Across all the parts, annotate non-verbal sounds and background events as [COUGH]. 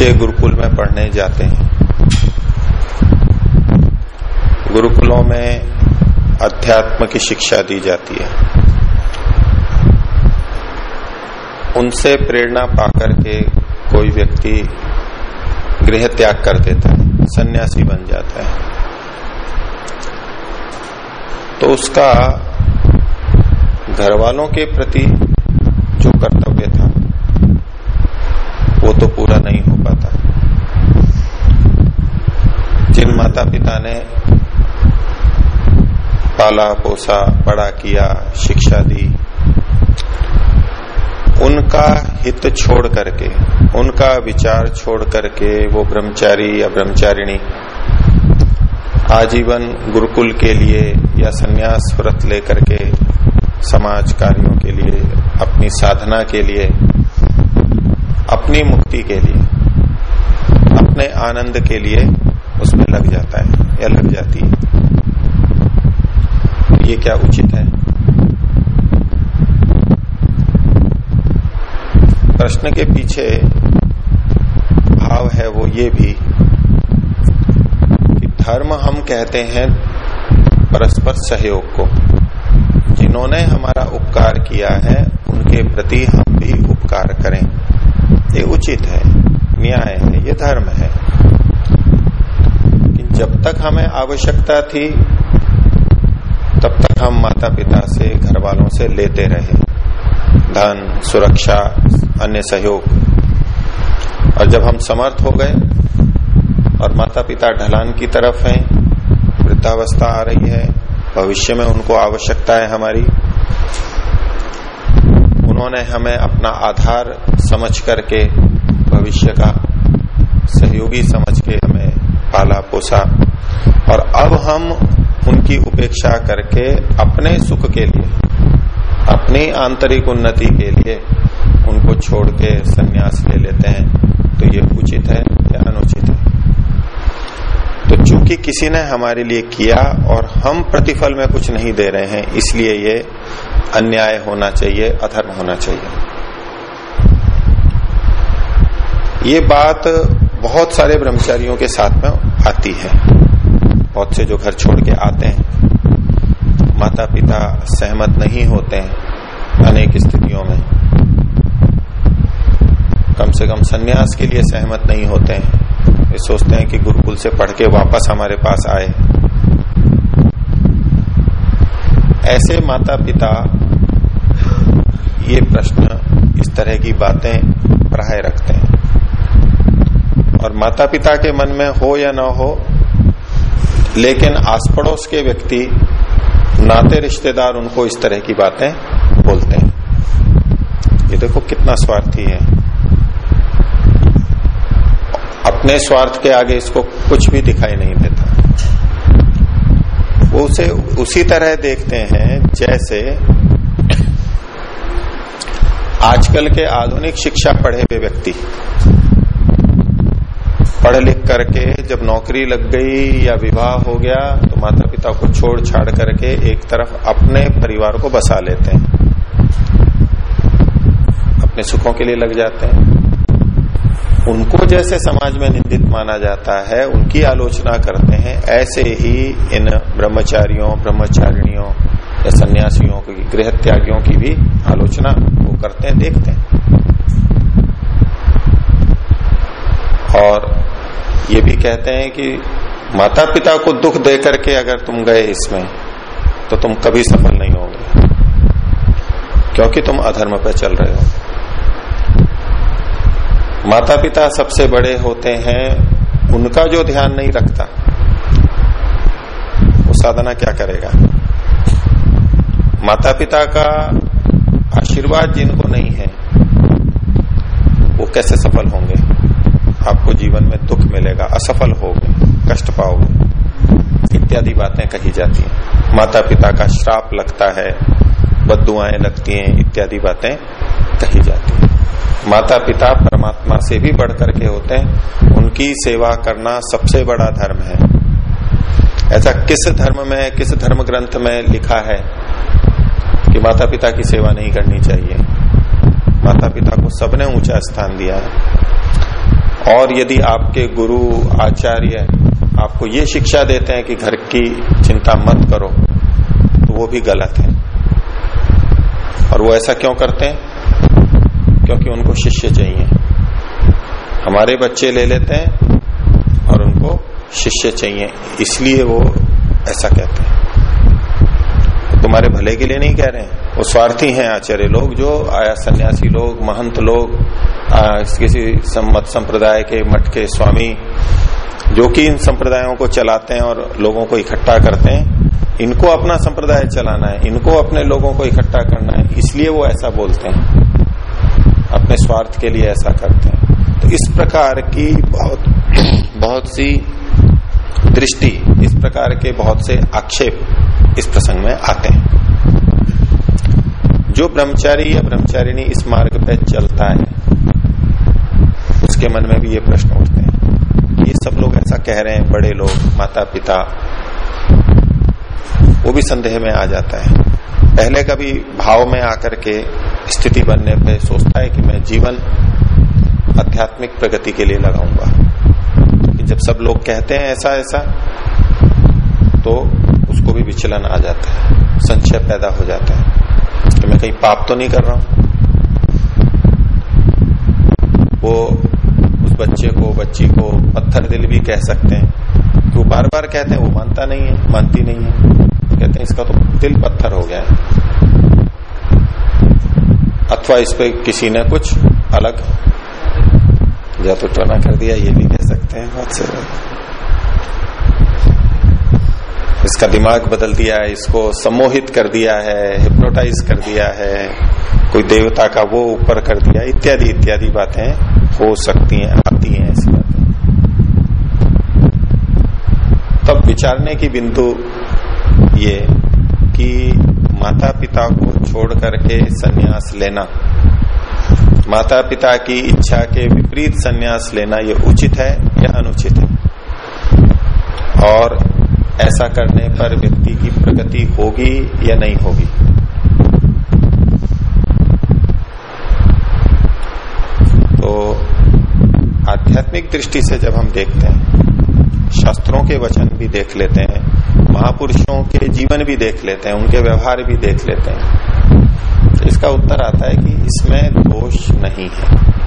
बच्चे गुरुकुल में पढ़ने जाते हैं। गुरुकुलों में अध्यात्म की शिक्षा दी जाती है। उनसे प्रेरणा पाकर के कोई व्यक्ति गृह त्याग कर देता है, सन्यासी बन जाता है। तो उसका घर वालों के प्रति जो कर्तव्य था वो तो पूरा नहीं हो पाता जिन माता पिता ने पाला, पोसा, बड़ा किया, शिक्षा दी, उनका हित छोड़ करके, उनका विचार छोड़ करके वो ब्रह्मचारी या ब्रह्मचारिणी आजीवन गुरुकुल के लिए या संन्यास व्रत लेकर के समाज कार्यों के लिए, अपनी साधना के लिए, अपनी मुक्ति के लिए, अपने आनंद के लिए उसमें लग जाता है, या लग जाती है। ये क्या उचित है? प्रश्न के पीछे भाव है वो ये भी कि धर्म हम कहते हैं परस्पर सहयोग को। जिन्होंने हमारा उपकार किया है, उनके प्रति हम भी उपकार करें। ये उचित है, न्याय है, ये धर्म है। जब तक हमें आवश्यकता थी, तब तक हम माता पिता से घर वालों से लेते रहे। धन, सुरक्षा, अन्य सहयोग। और जब हम समर्थ हो गए, और माता पिता ढलान की तरफ़ हैं, वृद्धावस्था आ रही है, भविष्य में उनको आवश्यकता है हमारी। उन्होंने हमें अपना आधार समझ करके, भविष्य का सहयोगी समझ के हमें पाला पोसा। और अब हम उनकी उपेक्षा करके अपने सुख के लिए, अपनी आंतरिक उन्नति के लिए उनको छोड़ के संन्यास ले लेते हैं। तो ये उचित है या अनुचित है? तो चूँकि किसी ने हमारे लिए किया और हम प्रतिफल में कुछ नहीं दे रहे हैं, इसलिए ये अन्याय होना चाहिए, अधर्म होना चाहिए। ये बात बहुत सारे ब्रह्मचारियों के साथ में आती है। बहुत से जो घर छोड़ के आते हैं। माता पिता सहमत नहीं होते हैं अनेक स्थितियों में। कम से कम सन्यास के लिए सहमत नहीं होते हैं। ये सोचते हैं कि गुरुकुल से पढ़ के वापस हमारे पास आए। ऐसे माता पिता ये प्रश्न इस तरह की बातें प्राय रखते हैं। और माता पिता के मन में हो या ना हो, लेकिन आस पड़ोस के व्यक्ति, नाते रिश्तेदार उनको इस तरह की बातें बोलते हैं। ये देखो कितना स्वार्थी है। अपने स्वार्थ के आगे इसको कुछ भी दिखाई नहीं देता। वो उसे उसी तरह देखते हैं, जैसे आजकल के आधुनिक शिक्षा पढ़े हुए व्यक्ति। पढ़ लिख करके जब नौकरी लग गई या विवाह हो गया तो माता पिता को छोड़ छाड़ करके एक तरफ़ अपने परिवार को बसा लेते हैं। अपने सुखों के लिए लग जाते हैं। उनको जैसे समाज में निंदित माना जाता है, उनकी आलोचना करते हैं, ऐसे ही इन ब्रह्मचारियों, ब्रह्मचारिणियों या सन्यासियों की गृह त्यागियों की भी आलोचना वो करते हैं, देखते हैं। और ये भी कहते हैं कि माता पिता को दुख दे करके अगर तुम गए इसमें तो तुम कभी सफल नहीं होगे। क्योंकि तुम अधर्म पर चल रहे हो। माता पिता सबसे बड़े होते हैं, उनका जो ध्यान नहीं रखता, वो साधना क्या करेगा? माता पिता का आशीर्वाद जिनको नहीं है, वो कैसे सफल होंगे? आपको जीवन में दुख मिलेगा, असफल होगे, कष्ट पाओगे। इत्यादि बातें कही जाती हैं। माता पिता का श्राप लगता है बदुआएँ लगती हैं, इत्यादि बातें कही जाती हैं। माता पिता परमात्मा से भी बढ़ करके होते हैं। उनकी सेवा करना सबसे बड़ा धर्म है। ऐसा किस धर्म में, किस धर्म ग्रंथ में लिखा है कि माता पिता की सेवा नहीं करनी चाहिए? माता पिता को सबने ऊँचा स्थान दिया है। और यदि आपके गुरु, आचार्य आपको ये शिक्षा देते हैं कि घर की चिंता मत करो तो वो भी गलत है। और वो ऐसा क्यों करते हैं? क्योंकि उनको शिष्य चाहिए। हमारे बच्चे ले लेते हैं और उनको शिष्य चाहिए। इसलिए वो ऐसा कहते हैं। तुम्हारे भले के लिए नहीं कह रहे हैं। वो स्वार्थी हैं आचार्य लोग जो आया सन्यासी लोग महंत लोग आ, किसी मत संप्रदाय के मठ के स्वामी जो कि इन संप्रदायों को चलाते हैं और लोगों को इकट्ठा करते हैं इनको अपना संप्रदाय चलाना है इनको अपने लोगों को इकट्ठा करना है इसलिए वो ऐसा बोलते हैं। अपने स्वार्थ के लिए ऐसा करते हैं। तो इस प्रकार की बहुत बहुत सी दृष्टि इस प्रकार के बहुत से आक्षेप इस प्रसंग में आते हैं। जो ब्रह्मचारी या ब्रह्मचारिणी इस मार्ग पे चलता है, उसके मन में भी ये प्रश्न उठते हैं ये सब लोग ऐसा कह रहे हैं, बड़े लोग माता पिता वो भी संदेह में आ जाता है। पहले कभी भाव में आकर के स्थिति बनने पे सोचता है कि मैं जीवन आध्यात्मिक प्रगति के लिए लगाऊँगा। जब सब लोग कहते हैं ऐसा ऐसा तो उसको भी विचलन आ जाता है, संशय पैदा हो जाता है। मैं कहीं पाप तो नहीं कर रहा हूँ? वो उस बच्चे को, बच्ची को पत्थर दिल भी कह सकते हैं। तो बार बार कहते हैं, वो मानता नहीं है, मानती नहीं है। तो कहते हैं, इसका तो दिल पत्थर हो गया है। अथवा इस पर किसी ने कुछ अलग या तो टोना कर दिया, ये भी कह सकते हैं। बहुत से इसका दिमाग बदल दिया है, इसको सम्मोहित कर दिया है हिप्नोटाइज कर दिया है, कोई देवता का वो ऊपर कर दिया, इत्यादि इत्यादि बातें हो सकती हैं, आती हैं ऐसी बातें। तब विचारने की बिंदु ये कि माता पिता को छोड़ करके सन्यास लेना। माता पिता की इच्छा के विपरीत सन्यास लेना ये उचित है या अनुचित है? और ऐसा करने पर व्यक्ति की प्रगति होगी या नहीं होगी? तो आध्यात्मिक दृष्टि से जब हम देखते हैं, शास्त्रों के वचन भी देख लेते हैं, महापुरुषों के जीवन भी देख लेते हैं, उनके व्यवहार भी देख लेते हैं तो इसका उत्तर आता है कि इसमें दोष नहीं है।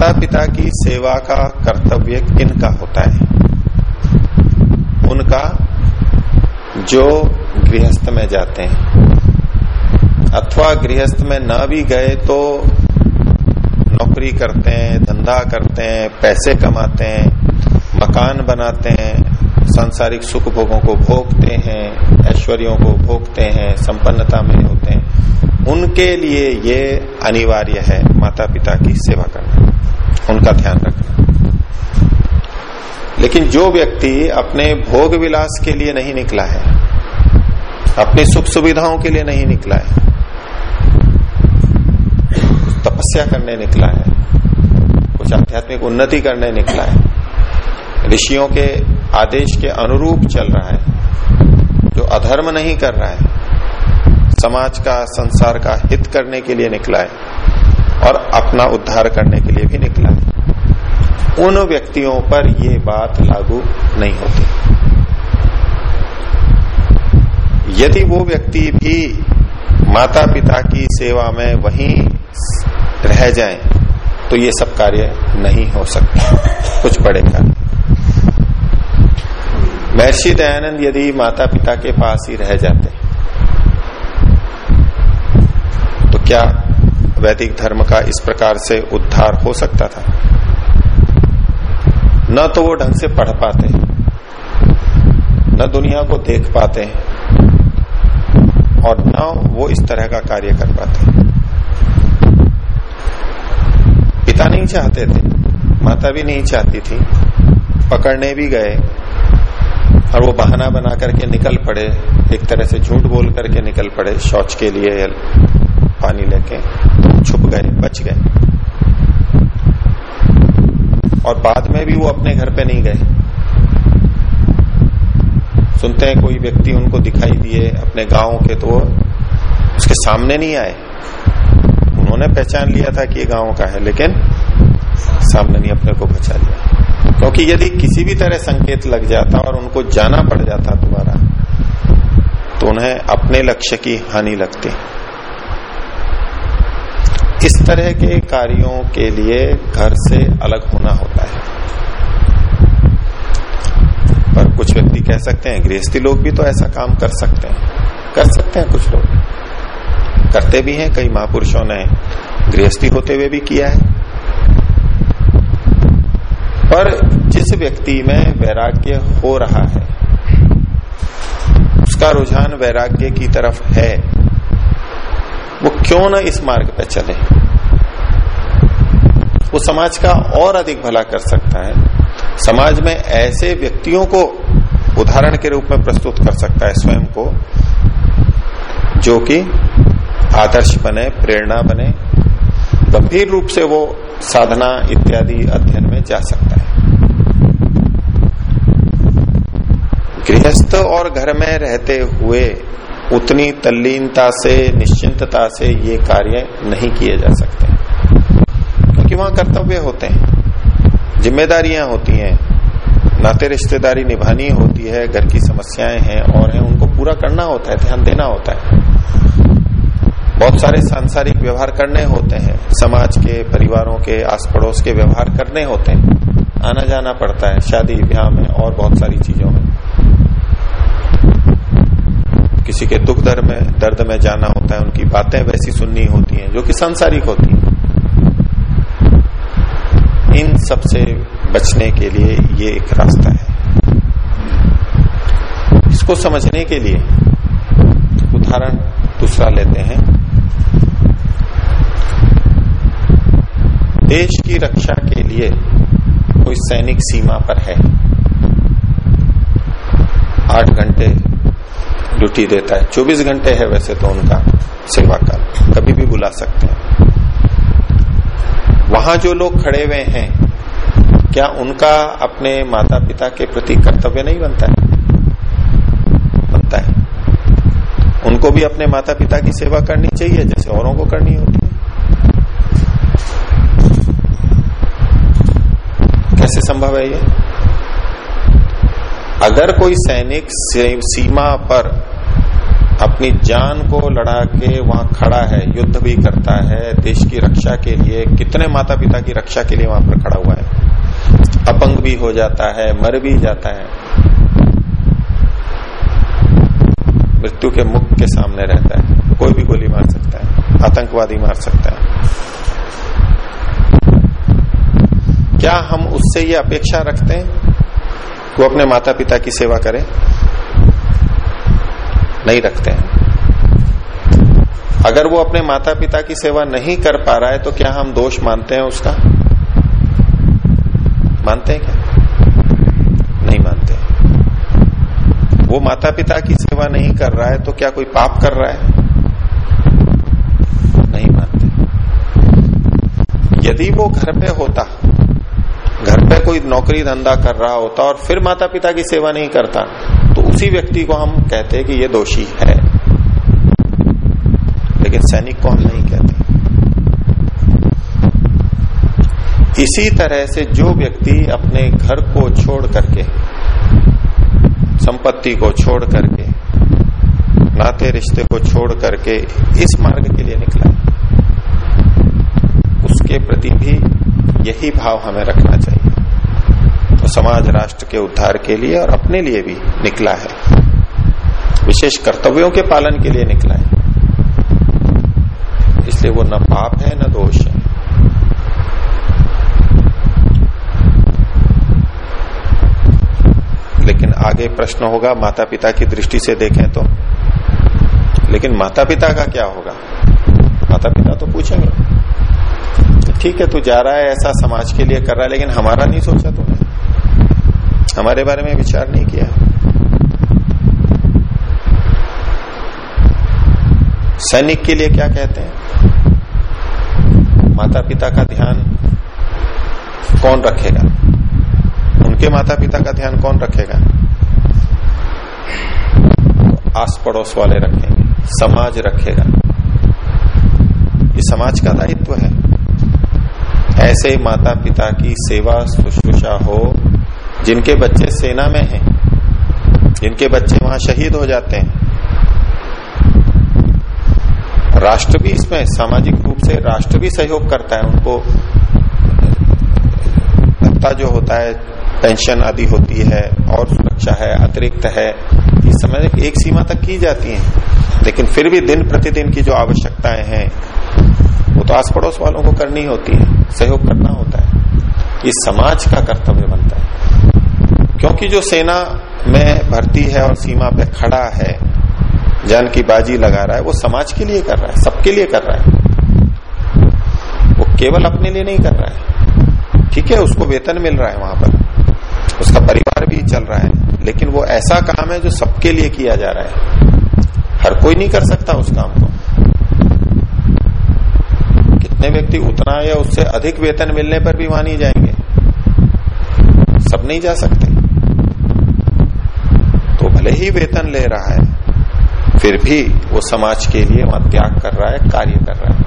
माता पिता की सेवा का कर्तव्य किन का होता है? उनका जो गृहस्थ में जाते हैं। अथवा गृहस्थ में न भी गए तो नौकरी करते हैं, धंधा करते हैं, पैसे कमाते हैं, मकान बनाते हैं, सांसारिक सुख भोगों को भोगते हैं, ऐश्वर्यों को भोगते हैं, संपन्नता में होते हैं। उनके लिए ये अनिवार्य है माता पिता की सेवा करना। उनका ध्यान रखना लेकिन जो व्यक्ति अपने भोग विलास के लिए नहीं निकला है, अपनी सुख सुविधाओं के लिए नहीं निकला है, तपस्या करने निकला है, कुछ आध्यात्मिक उन्नति करने निकला है, ऋषियों के आदेश के अनुरूप चल रहा है, जो अधर्म नहीं कर रहा है, समाज का, संसार का हित करने के लिए निकला है और अपना उद्धार करने के लिए भी निकला। उन व्यक्तियों पर ये बात लागू नहीं होती। यदि वो व्यक्ति भी माता पिता की सेवा में वहीं रह जाएँ, तो ये सब कार्य नहीं हो सकते। कुछ बड़े कार्य। महर्षि दयानंद यदि माता पिता के पास ही रह जाते तो क्या वैदिक धर्म का इस प्रकार से उद्धार हो सकता था। न तो वो ढंग से पढ़ पाते, न दुनिया को देख पाते, और न वो इस तरह का कार्य कर पाते। पिता नहीं चाहते थे, माता भी नहीं चाहती थी, पकड़ने भी गए, और वो बहाना बना करके निकल पड़े, एक तरह से झूठ बोल करके निकल पड़े शौच के लिए पानी लेके तो छुप गए, बच गए। और बाद में भी वो अपने घर पे नहीं गए। सुनते हैं कोई व्यक्ति उनको दिखाई दिए अपने गाँव के तो उसके सामने नहीं आए। उन्होंने पहचान लिया था कि ये गाँव का है, लेकिन सामने नहीं, अपने को बचा लिया। क्योंकि यदि किसी भी तरह संकेत लग जाता और उनको जाना पड़ जाता दोबारा तो उन्हें अपने लक्ष्य की हानि लगती। इस तरह के कार्यों के लिए घर से अलग होना होता है। पर कुछ व्यक्ति कह सकते हैं, गृहस्थी लोग भी तो ऐसा काम कर सकते हैं। कर सकते हैं कुछ लोग। करते भी हैं, कई महापुरुषों ने गृहस्थी होते हुए भी किया है। पर जिस व्यक्ति में वैराग्य हो रहा है, उसका रुझान वैराग्य की तरफ़ है। वो क्यों ना इस मार्ग पे चले? वो समाज का और अधिक भला कर सकता है। समाज में ऐसे व्यक्तियों को उदाहरण के रूप में प्रस्तुत कर सकता है स्वयं को, जो कि आदर्श बने, प्रेरणा बने, गंभीर रूप से वो साधना इत्यादि अध्ययन में जा सकता है। गृहस्थ और घर में रहते हुए उतनी तल्लीनता से, निश्चिंतता से ये कार्य नहीं किए जा सकते। क्योंकि वहाँ कर्तव्य होते हैं। जिम्मेदारियाँ होती हैं। नाते रिश्तेदारी निभानी होती है, घर की समस्याएँ हैं और हैं, उनको पूरा करना होता है, ध्यान देना होता है। बहुत सारे सांसारिक व्यवहार करने होते हैं। समाज के, परिवारों के आस पड़ोस के व्यवहार करने होते हैं। आना जाना पड़ता है, शादी, ब्याह में और बहुत सारी चीज़ों में। किसी के दुख दर्द में दर्द में जाना होता है, उनकी बातें वैसी सुननी होती हैं, जो कि सांसारिक होती हैं। इन सबसे बचने के लिए ये एक रास्ता है। इसको समझने के लिए उदाहरण दूसरा लेते हैं। देश की रक्षा के लिए कोई सैनिक सीमा पर है। आठ घंटे ड्यूटी देता है। 24 घंटे है वैसे तो उनका सेवा काल कभी भी बुला सकते हैं। वहाँ जो लोग खड़े हुए हैं, क्या उनका अपने माता पिता के प्रति कर्तव्य नहीं बनता है? बनता है। उनको भी अपने माता पिता की सेवा करनी चाहिए, जैसे औरों को करनी होती है। कैसे संभव है ये? अगर कोई सैनिक सीमा पर अपनी जान को लड़ा के वहाँ खड़ा है, युद्ध भी करता है, देश की रक्षा के लिए, कितने माता पिता की रक्षा के लिए वहाँ पर खड़ा हुआ है? अपंग भी हो जाता है, मर भी जाता है। मृत्यु के मुख के सामने रहता है। कोई भी गोली मार सकता है, आतंकवादी मार सकता है। क्या हम उससे ये अपेक्षा रखते हैं? वो अपने माता पिता की सेवा करे। नहीं रखते हैं। अगर वो अपने माता पिता की सेवा नहीं कर पा रहा है तो क्या हम दोष मानते हैं उसका? मानते हैं क्या? नहीं मानते। वो माता पिता की सेवा नहीं कर रहा है तो क्या कोई पाप कर रहा है? नहीं मानते। यदि वो घर पे होता कोई नौकरी धंधा कर रहा होता और फिर माता पिता की सेवा नहीं करता तो उसी व्यक्ति को हम कहते हैं कि ये दोषी है। लेकिन सैनिक को हम नहीं कहते। इसी तरह से जो व्यक्ति अपने घर को छोड़ करके, संपत्ति को छोड़ करके, नाते रिश्ते को छोड़ करके इस मार्ग के लिए निकला उसके प्रति भी यही भाव हमें रखना चाहिए। समाज, राष्ट्र के उद्धार के लिए और अपने लिए भी निकला है। विशेष कर्तव्यों के पालन के लिए निकला है। इसलिए वो न पाप है, न दोष है। लेकिन आगे प्रश्न होगा माता पिता की दृष्टि से देखें तो। लेकिन माता पिता का क्या होगा? माता पिता तो पूछेंगे। ठीक है, तू जा रहा है, ऐसा समाज के लिए कर रहा है, लेकिन हमारा नहीं सोचा तूने। हमारे बारे में विचार नहीं किया। सैनिक के लिए क्या कहते हैं? माता पिता का ध्यान कौन रखेगा? उनके माता पिता का ध्यान कौन रखेगा? तो आस पड़ोस वाले रखेंगे, समाज रखेगा। ये समाज का दायित्व है। ऐसे माता पिता की सेवा, शुश्रूषा हो जिनके बच्चे सेना में हैं, जिनके बच्चे वहाँ शहीद हो जाते हैं, राष्ट्र भी इसमें सामाजिक रूप से राष्ट्र भी सहयोग करता है, उनको भत्ता जो होता है, पेंशन आदि होती है, और सुरक्षा है, अतिरिक्त है, ये समय एक सीमा तक की जाती है। लेकिन फिर भी दिन प्रतिदिन की जो आवश्यकताएँ हैं, वो तो आस पड़ोस वालों को करनी होती है, सहयोग करना होता है। ये समाज का कर्तव्य बनता है। क्योंकि जो सेना में भर्ती है और सीमा पे खड़ा है, जान की बाजी लगा रहा है, वो समाज के लिए कर रहा है, सबके लिए कर रहा है। वो केवल अपने लिए नहीं कर रहा है। ठीक है, उसको वेतन मिल रहा है वहाँ पर, उसका परिवार भी चल रहा है, लेकिन वो ऐसा काम है जो सबके लिए किया जा रहा है। हर कोई नहीं कर सकता उस काम को। कितने व्यक्ति उतना या उससे अधिक वेतन मिलने पर भी वहाँ नहीं जाएँगे? सब नहीं जा सकते। भले ही वेतन ले रहा है, फिर भी वो समाज के लिए वहाँ त्याग कर रहा है, कार्य कर रहा है।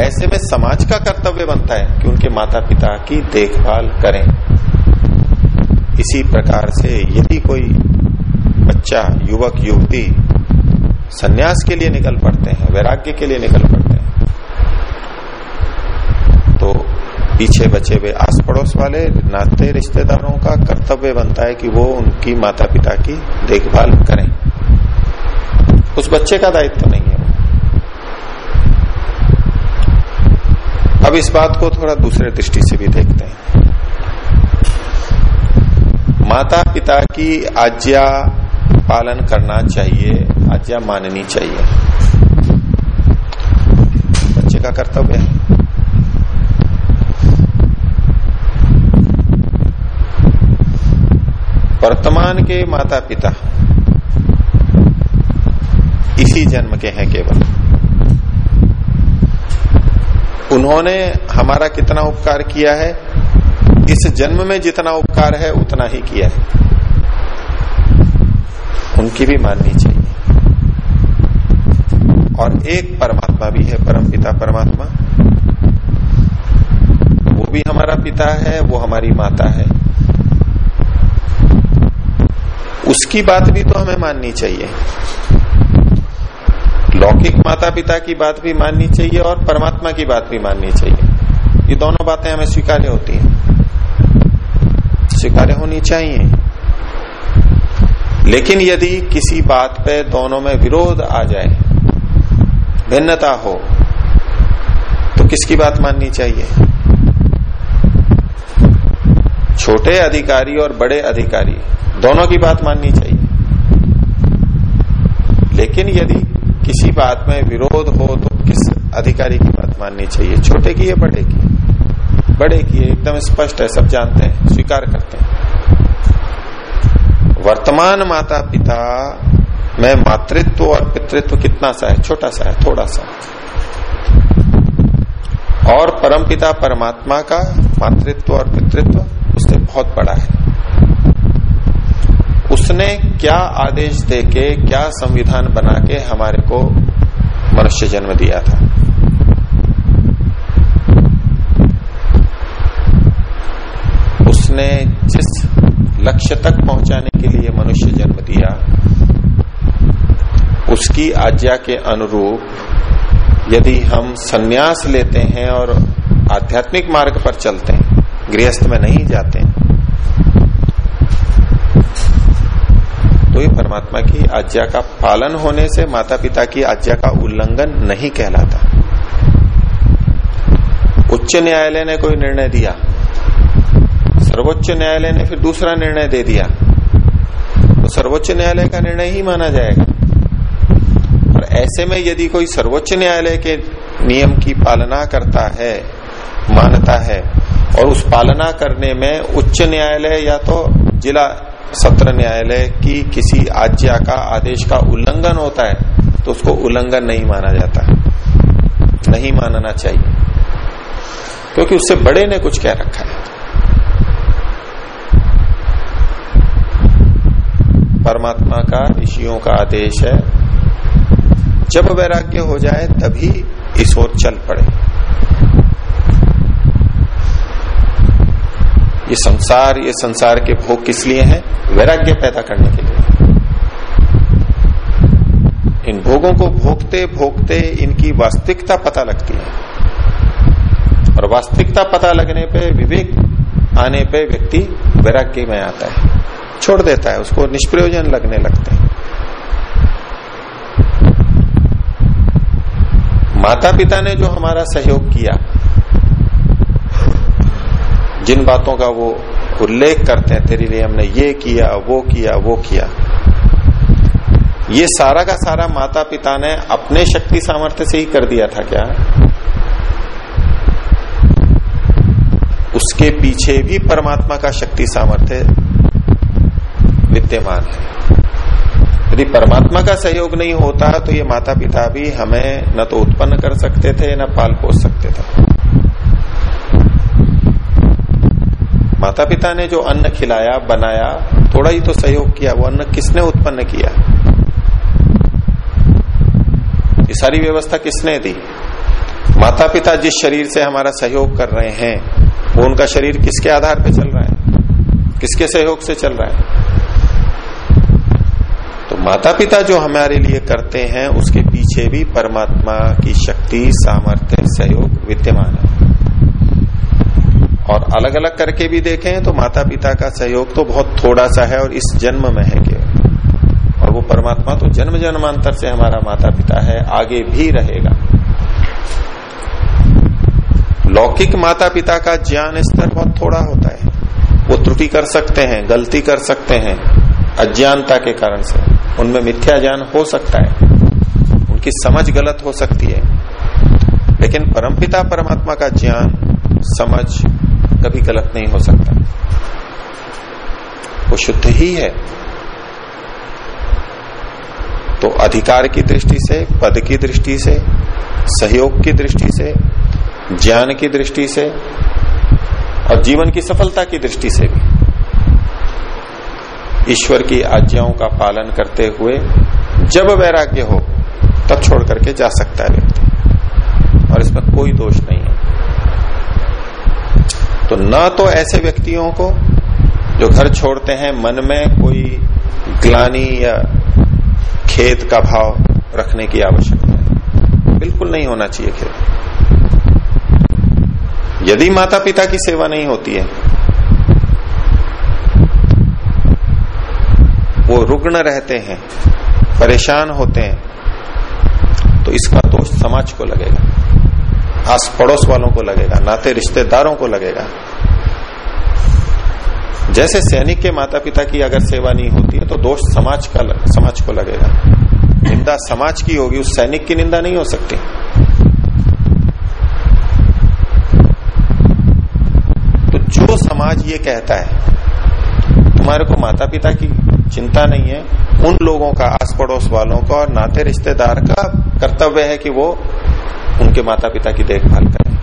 ऐसे में समाज का कर्तव्य बनता है कि उनके माता पिता की देखभाल करें। इसी प्रकार से यदि कोई बच्चा, युवक, युवती सन्यास के लिए निकल पड़ते हैं, वैराग्य के लिए निकल पड़ते हैं तो पीछे बचे हुए आस पड़ोस वाले, नाते, रिश्तेदारों का कर्तव्य बनता है कि वो उनकी माता पिता की देखभाल करें। उस बच्चे का दायित्व नहीं है अब इस बात को थोड़ा दूसरे दृष्टि से भी देखते हैं। माता पिता की आज्ञा पालन करना चाहिए, आज्ञा माननी चाहिए। बच्चे का कर्तव्य है। वर्तमान के माता पिता इसी जन्म के हैं केवल। उन्होंने हमारा कितना उपकार किया है, इस जन्म में जितना उपकार है, उतना ही किया है। उनकी भी माननी चाहिए। और एक परमात्मा भी है परम पिता परमात्मा। वो भी हमारा पिता है, वो हमारी माता है। उसकी बात भी तो हमें माननी चाहिए। लौकिक माता पिता की बात भी माननी चाहिए और परमात्मा की बात भी माननी चाहिए। ये दोनों बातें हमें स्वीकार्य होती हैं। स्वीकार्य होनी चाहिए। लेकिन यदि किसी बात पे दोनों में विरोध आ जाए, भिन्नता हो तो किसकी बात माननी चाहिए? छोटे अधिकारी और बड़े अधिकारी। दोनों की बात माननी चाहिए। लेकिन यदि किसी बात में विरोध हो तो किस अधिकारी की बात माननी चाहिए? छोटे की या बड़े की? बड़े की एकदम स्पष्ट है, सब जानते हैं, स्वीकार करते हैं। वर्तमान माता पिता में मातृत्व और पितृत्व कितना सा है? छोटा सा है, थोड़ा सा। और परम पिता परमात्मा का मातृत्व और पितृत्व उससे बहुत बड़ा है। उसने क्या आदेश देके, क्या संविधान बना के हमारे को मनुष्य जन्म दिया था? उसने जिस लक्ष्य तक पहुँचाने के लिए मनुष्य जन्म दिया, उसकी आज्ञा के अनुरूप यदि हम सन्यास लेते हैं और आध्यात्मिक मार्ग पर चलते हैं, गृहस्थ में नहीं जाते हैं तो ये परमात्मा की आज्ञा का पालन होने से माता पिता की आज्ञा का उल्लंघन नहीं कहलाता। उच्च न्यायालय ने कोई निर्णय दिया। सर्वोच्च न्यायालय ने फिर दूसरा निर्णय दे दिया। तो सर्वोच्च न्यायालय का निर्णय ही माना जाएगा। और ऐसे में यदि कोई सर्वोच्च न्यायालय के नियम की पालना करता है, मानता है, और उस पालना करने में उच्च न्यायालय या तो जिला सत्र न्यायालय की किसी आज्ञा का, आदेश का उल्लंघन होता है तो उसको उल्लंघन नहीं माना जाता। नहीं मानना चाहिए। क्योंकि उससे बड़े ने कुछ कह रखा है। परमात्मा का, ऋषियों का आदेश है। जब वैराग्य हो जाए, तभी इस ओर चल पड़े। ये संसार ये संसार के भोग किस लिए हैं? वैराग्य पैदा करने के लिए। इन भोगों को भोगते भोगते इनकी वास्तविकता पता लगती है। और वास्तविकता पता लगने पे, विवेक आने पे व्यक्ति वैराग्य में आता है। छोड़ देता है, उसको निष्प्रयोजन लगने लगते हैं। माता पिता ने जो हमारा सहयोग किया जिन बातों का वो उल्लेख करते हैं, तेरे लिए हमने ये किया, वो किया वो किया। ये सारा का सारा माता पिता ने अपने शक्ति सामर्थ्य से ही कर दिया था क्या? उसके पीछे भी परमात्मा का शक्ति सामर्थ्य विद्यमान है। यदि परमात्मा का सहयोग नहीं होता तो ये माता पिता भी हमें न तो उत्पन्न कर सकते थे, न पाल पोस सकते थे। माता पिता ने जो अन्न खिलाया, बनाया, थोड़ा ही तो सहयोग किया, वो अन्न किसने उत्पन्न किया? ये सारी व्यवस्था किसने दी? माता पिता जिस शरीर से हमारा सहयोग कर रहे हैं, वो उनका शरीर किसके आधार पर चल रहा है? किसके सहयोग से चल रहा है? तो माता पिता जो हमारे लिए करते हैं, उसके पीछे भी परमात्मा की शक्ति, सामर्थ्य, सहयोग विद्यमान है। और अलग अलग करके भी देखें तो माता पिता का सहयोग तो बहुत थोड़ा सा है और इस जन्म में है केवल। और वो परमात्मा तो जन्म जन्मांतर से हमारा माता पिता है, आगे भी रहेगा। लौकिक माता पिता का ज्ञान स्तर बहुत थोड़ा होता है। वो त्रुटि कर सकते हैं, गलती कर सकते हैं, अज्ञानता के कारण से। उनमें मिथ्या ज्ञान हो सकता है। उनकी समझ गलत हो सकती है। लेकिन परमपिता परमात्मा का ज्ञान, समझ कभी गलत नहीं हो सकता। वो शुद्ध ही है। तो अधिकार की दृष्टि से, पद की दृष्टि से, सहयोग की दृष्टि से, ज्ञान की दृष्टि से, और जीवन की सफलता की दृष्टि से भी। ईश्वर की आज्ञाओं का पालन करते हुए, जब वैराग्य हो, तब छोड़ करके जा सकता है व्यक्ति। और इसमें कोई दोष नहीं है। तो न तो ऐसे व्यक्तियों को जो घर छोड़ते हैं, मन में कोई ग्लानी या खेत का भाव रखने की आवश्यकता है। बिल्कुल नहीं होना चाहिए खेत। यदि माता पिता की सेवा नहीं होती है, वो रुग्ण रहते हैं, परेशान होते हैं तो इसका दोष समाज को लगेगा। आस पड़ोस वालों को लगेगा नाते रिश्तेदारों को लगेगा। जैसे सैनिक के माता पिता की अगर सेवा नहीं होती है तो दोष समाज का लग, समाज को लगेगा। निंदा समाज की होगी उस सैनिक की निंदा नहीं हो सकती। तो जो समाज ये कहता है तुम्हारे को माता पिता की चिंता नहीं है उन लोगों का आस पड़ोस वालों का और नाते रिश्तेदार का कर्तव्य है कि वो उनके माता पिता की देखभाल करें।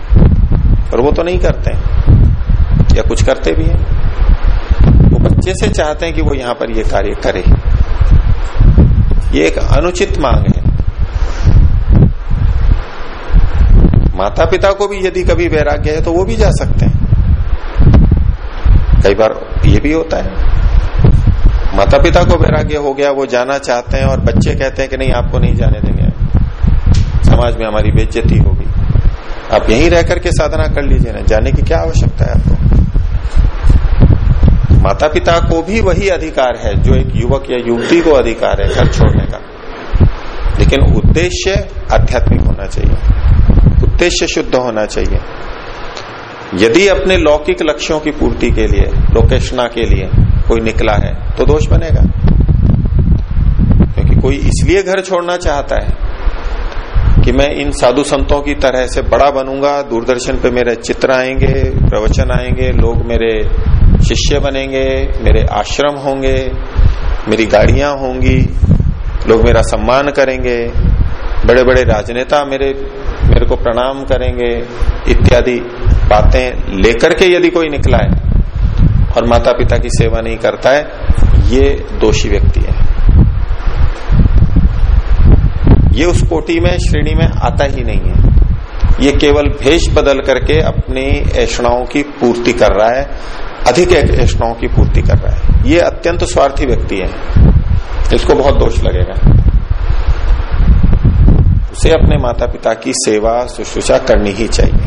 और वो तो नहीं करते या कुछ करते भी हैं। वो बच्चे से चाहते हैं कि वो यहाँ पर ये कार्य करे। ये एक अनुचित मांग है। माता पिता को भी यदि कभी वैराग्य है तो वो भी जा सकते हैं। कई बार ये भी होता है। माता पिता को वैराग्य हो गया, वो जाना चाहते हैं और बच्चे कहते हैं कि नहीं, आपको नहीं जाने देंगे। समाज में हमारी बेज्जती होगी। आप यहीं रह करके साधना कर लीजिए ना, जाने की क्या आवश्यकता है आपको? माता पिता को भी वही अधिकार है, जो एक युवक या युवती को अधिकार है, घर छोड़ने का। लेकिन उद्देश्य आध्यात्मिक होना चाहिए। उद्देश्य शुद्ध होना चाहिए। यदि अपने लौकिक लक्ष्यों की पूर्ति के लिए, लोकेशना के लिए कोई निकला है तो दोष बनेगा। क्योंकि कोई इसलिए घर छोड़ना चाहता है कि मैं इन साधु संतों की तरह से बड़ा बनूँगा, दूरदर्शन पे मेरे चित्र आएँगे, प्रवचन आएँगे, लोग मेरे शिष्य बनेंगे, मेरे आश्रम होंगे, मेरी गाड़ियाँ होंगी, लोग मेरा सम्मान करेंगे बड़े बड़े राजनेता मेरे मेरे को प्रणाम करेंगे, इत्यादि बातें लेकर के यदि कोई निकला है और माता पिता की सेवा नहीं करता है, ये दोषी व्यक्ति है। ये उस कोटि में, श्रेणी में आता ही नहीं है। ये केवल भेष बदल करके अपनी ऐषणाओं की पूर्ति कर रहा है, अधिक ऐषणाओं की पूर्ति कर रहा है। ये अत्यंत स्वार्थी व्यक्ति है। इसको बहुत दोष लगेगा। उसे अपने माता पिता की सेवा, शुश्रूषा करनी ही चाहिए।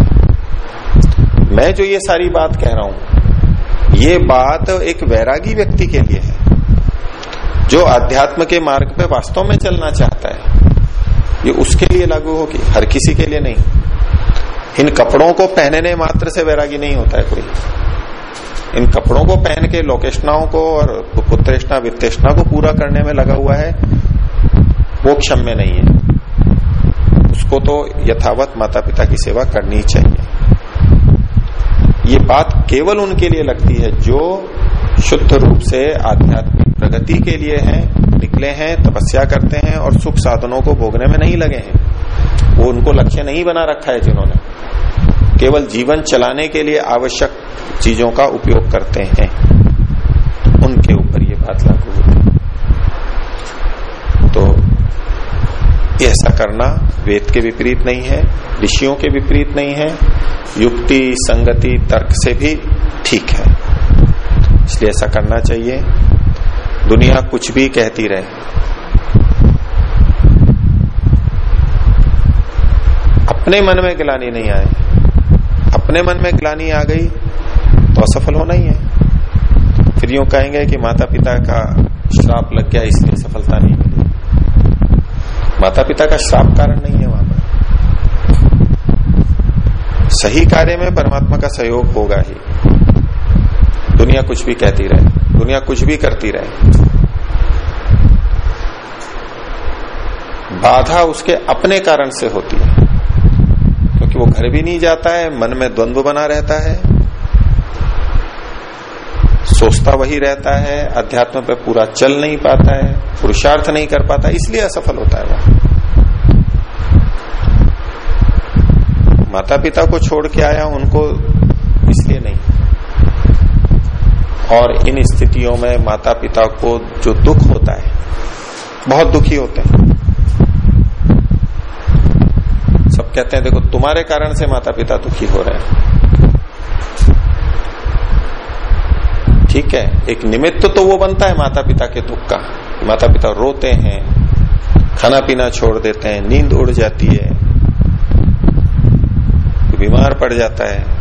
मैं जो ये सारी बात कह रहा हूँ, ये बात एक वैरागी व्यक्ति के लिए है, जो अध्यात्म के मार्ग पे वास्तव में चलना चाहता है। ये उसके लिए लागू होगी हर किसी के लिए नहीं। इन कपड़ों को पहनने मात्र से वैरागी नहीं होता है कोई। इन कपड़ों को पहन के लोकेष्णाओं को और पुत्रेष्णा, वित्तेषणा को पूरा करने में लगा हुआ है, वो क्षम्य नहीं है। उसको तो यथावत माता पिता की सेवा करनी चाहिए। ये बात केवल उनके लिए लगती है जो शुद्ध रूप से आध्यात्मिक प्रगति के लिए हैं, निकले हैं, तपस्या करते हैं और सुख साधनों को भोगने में नहीं लगे हैं। वो उनको लक्ष्य नहीं बना रखा है जिन्होंने। केवल जीवन चलाने के लिए आवश्यक चीज़ों का उपयोग करते हैं। उनके ऊपर ये बात लागू होती है। तो ऐसा करना वेद के विपरीत नहीं है, ऋषियों के विपरीत नहीं है, युक्ति, संगति, तर्क से भी ठीक है। इसलिए ऐसा करना चाहिए। दुनिया कुछ भी कहती रहे। अपने मन में गिलानी नहीं आए। अपने मन में ग्लानी आ गई तो असफल होना ही है। फिर यूँ कहेंगे कि माता पिता का श्राप लग गया, इसलिए सफलता नहीं मिली। माता पिता का श्राप कारण नहीं है वहाँ पर। सही कार्य में परमात्मा का सहयोग होगा ही। दुनिया कुछ भी कहती रहे, दुनिया कुछ भी करती रहे। बाधा उसके अपने कारण से होती है, क्योंकि वो घर भी नहीं जाता है, मन में द्वंद्व बना रहता है। सोचता वही रहता है, अध्यात्म पे पूरा चल नहीं पाता है, पुरुषार्थ नहीं कर पाता, इसलिए असफल होता है वह माता पिता को छोड़ के आया, उनको इसलिए नहीं और इन स्थितियों में माता पिता को जो दुख होता है, बहुत दुखी होते हैं। सब कहते हैं, देखो, तुम्हारे कारण से माता पिता दुखी हो रहे हैं। ठीक है, एक निमित्त तो वो बनता है माता पिता के दुख का। माता पिता रोते हैं खाना पीना छोड़ देते हैं, नींद उड़ जाती है, बीमार पड़ जाता है।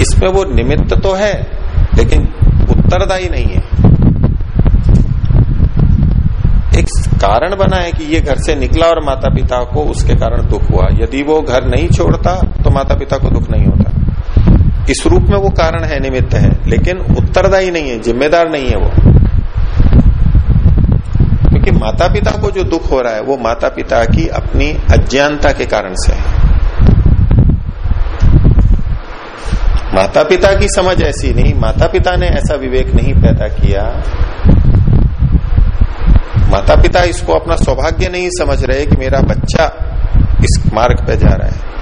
इसमें वो निमित्त तो है, लेकिन उत्तरदायी नहीं है। एक कारण बना है कि ये घर से निकला और माता पिता को उसके कारण दुख हुआ। यदि वो घर नहीं छोड़ता तो माता पिता को दुख नहीं होता। इस रूप में वो कारण है, निमित्त है, लेकिन उत्तरदायी नहीं है, जिम्मेदार नहीं है वो। क्योंकि माता पिता को जो दुख हो रहा है, वो माता पिता की अपनी अज्ञानता के कारण से है। माता पिता की समझ ऐसी नहीं माता पिता ने ऐसा विवेक नहीं पैदा किया। माता पिता इसको अपना सौभाग्य नहीं समझ रहे कि मेरा बच्चा इस मार्ग पे जा रहा है।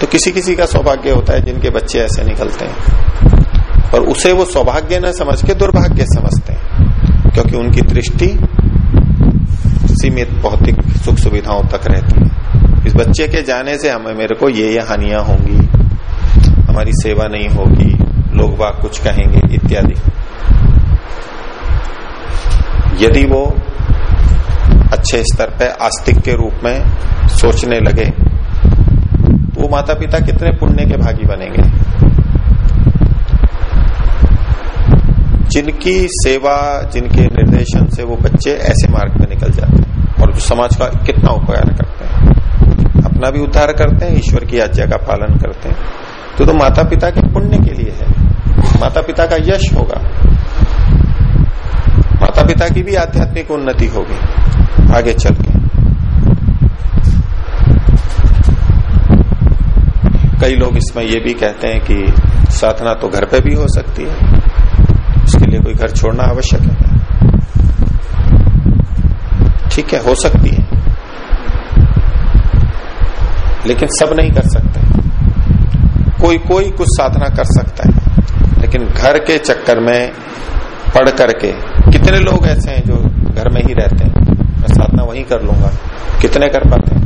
तो किसी किसी का सौभाग्य होता है जिनके बच्चे ऐसे निकलते हैं। और उसे वो सौभाग्य न समझ के दुर्भाग्य समझते हैं, क्योंकि उनकी दृष्टि सीमित, भौतिक सुख सुविधाओं तक रहती है। इस बच्चे के जाने से हमें मेरे को ये ये हानियाँ होंगी। हमारी सेवा नहीं होगी। लोग बाग कुछ कहेंगे, इत्यादि। यदि वो अच्छे स्तर पे, आस्तिक के रूप में सोचने लगे तो वो माता पिता कितने पुण्य के भागी बनेंगे। जिनकी सेवा, जिनके निर्देशन से वो बच्चे ऐसे मार्ग में निकल जाते हैं और जो समाज का कितना उपकार करते हैं। अपना भी उद्धार करते हैं, ईश्वर की आज्ञा का पालन करते हैं। तो तो माता पिता के पुण्य के लिए है। माता पिता का यश होगा। माता पिता की भी आध्यात्मिक उन्नति होगी। आगे चल के। कई लोग इसमें यह भी कहते हैं कि साधना तो घर पे भी हो सकती है। उसके लिए कोई घर छोड़ना आवश्यक है। ठीक है, हो सकती है। लेकिन सब नहीं कर सकते। कोई कोई कुछ साधना कर सकता है। लेकिन घर के चक्कर में पढ़ करके, कितने लोग ऐसे हैं जो घर में ही रहते हैं? मैं साधना वहीं कर लूँगा। कितने कर पाते हैं?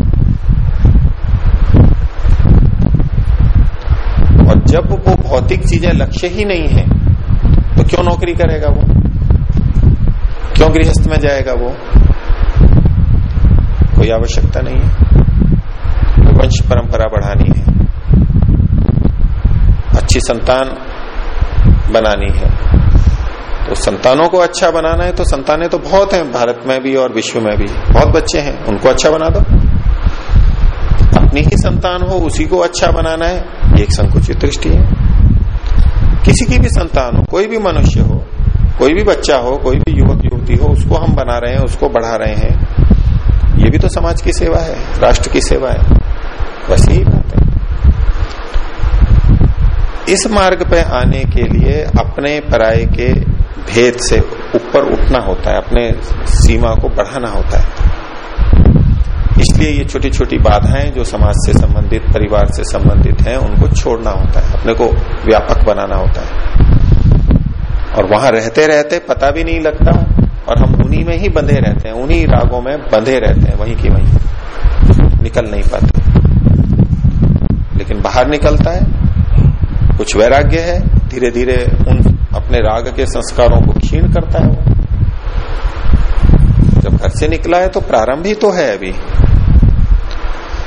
और जब वो भौतिक चीज़ें लक्ष्य ही नहीं है तो क्यों नौकरी करेगा वो? क्यों गृहस्थ में जाएगा वो? कोई आवश्यकता नहीं है। वंश परंपरा बढ़ानी है। अच्छी संतान बनानी है। तो संतानों को अच्छा बनाना है तो संतानें तो बहुत हैं, भारत में भी और विश्व में भी। बहुत बच्चे हैं, उनको अच्छा बना दो। अपनी ही संतान हो, उसी को अच्छा बनाना है एक संकुचित दृष्टि है। किसी की भी संतान हो, कोई भी मनुष्य हो, कोई भी बच्चा हो, कोई भी युवक, युवती हो, उसको हम बना रहे हैं, उसको बढ़ा रहे हैं। ये भी तो समाज की सेवा है, राष्ट्र की सेवा है। बस यही बात है। इस मार्ग पे आने के लिए अपने पराये के भेद से ऊपर उठना होता है, अपने सीमा को बढ़ाना होता है। इसलिए ये छोटी छोटी बाधाएँ जो समाज से संबंधित, परिवार से संबंधित हैं, उनको छोड़ना होता है, अपने को व्यापक बनाना होता है। और वहाँ रहते रहते पता भी नहीं लगता, और हम उन्हीं में ही बंधे रहते हैं, उन्हीं रागों में बंधे रहते हैं, वहीं की वहीं। निकल नहीं पाते। लेकिन बाहर निकलता है। कुछ वैराग्य है। धीरे धीरे उन अपने राग के संस्कारों को क्षीण करता है वो। जब घर से निकला है तो प्रारंभ ही तो है अभी।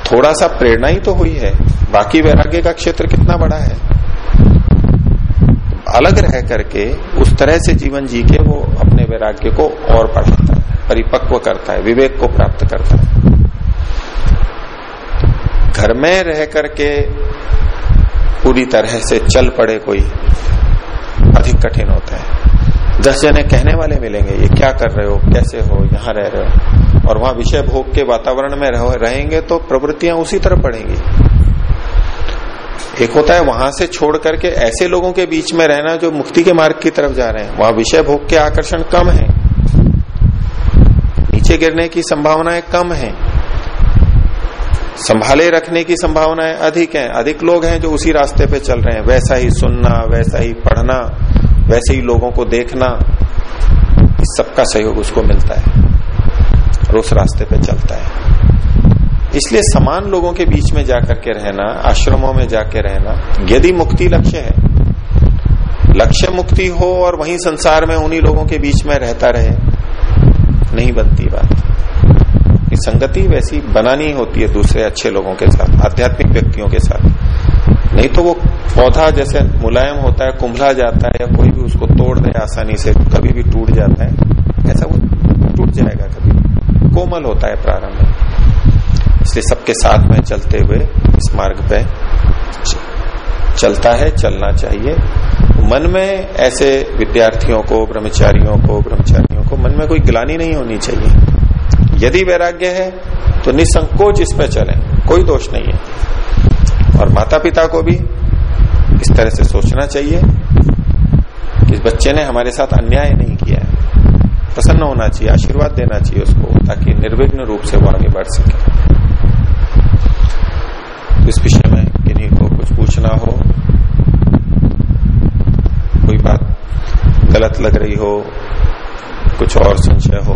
थोड़ा सा प्रेरणा ही तो हुई है। बाकी वैराग्य का क्षेत्र कितना बड़ा है। अलग रह करके उस तरह से जीवन जी के वो अपने वैराग्य को और बढ़ाता है, परिपक्व करता है, विवेक को प्राप्त करता है। घर में रह करके पूरी तरह से चल पड़े कोई अधिक कठिन होता है। दस जने कहने वाले मिलेंगे, ये क्या कर रहे हो? कैसे हो? यहाँ रह रहे हो? और वहाँ विषय भोग के वातावरण में रहेंगे तो प्रवृत्तियाँ उसी तरफ़ बढ़ेंगी। एक होता है वहाँ से छोड़ करके ऐसे लोगों के बीच में रहना जो मुक्ति के मार्ग की तरफ़ जा रहे हैं। वहाँ विषय भोग के आकर्षण कम है। नीचे गिरने की संभावनाएँ कम है। संभाले रखने की संभावनाएँ अधिक हैं। अधिक लोग हैं जो उसी रास्ते पे चल रहे हैं। वैसा ही सुनना, वैसा ही पढ़ना, वैसे ही लोगों को देखना, इस सबका सहयोग उसको मिलता है और उस रास्ते पे चलता है। इसलिए समान लोगों के बीच में जाकर के रहना, आश्रमों में जाके रहना, यदि मुक्ति लक्ष्य है। लक्ष्य मुक्ति हो और वहीं संसार में उन्हीं लोगों के बीच में रहता रहे, नहीं बनती बात। की संगति वैसी बनानी होती है दूसरे अच्छे लोगों के साथ, आध्यात्मिक व्यक्तियों के साथ। नहीं तो वो पौधा जैसे मुलायम होता है, कुंभला जाता है या कोई भी उसको तोड़ दे आसानी से कभी भी टूट जाता है, ऐसा वो टूट जाएगा कभी। कोमल होता है प्रारंभ। में इसलिए सबके साथ में चलते हुए इस मार्ग पे चलता है, चलना चाहिए। मन में ऐसे विद्यार्थियों को, ब्रह्मचारियों को ब्रह्मचारियों को मन में कोई गिलानी नहीं होनी चाहिए। यदि वैराग्य है तो निसंकोच इस पर चले। कोई दोष नहीं है। और माता पिता को भी इस तरह से सोचना चाहिए कि इस बच्चे ने हमारे साथ अन्याय नहीं किया है। प्रसन्न होना चाहिए, आशीर्वाद देना चाहिए उसको, ताकि निर्विघ्न रूप से वो आगे बढ़ सके। इस विषय में किन्हीं को कुछ पूछना हो, कोई बात गलत लग रही हो, कुछ और संशय हो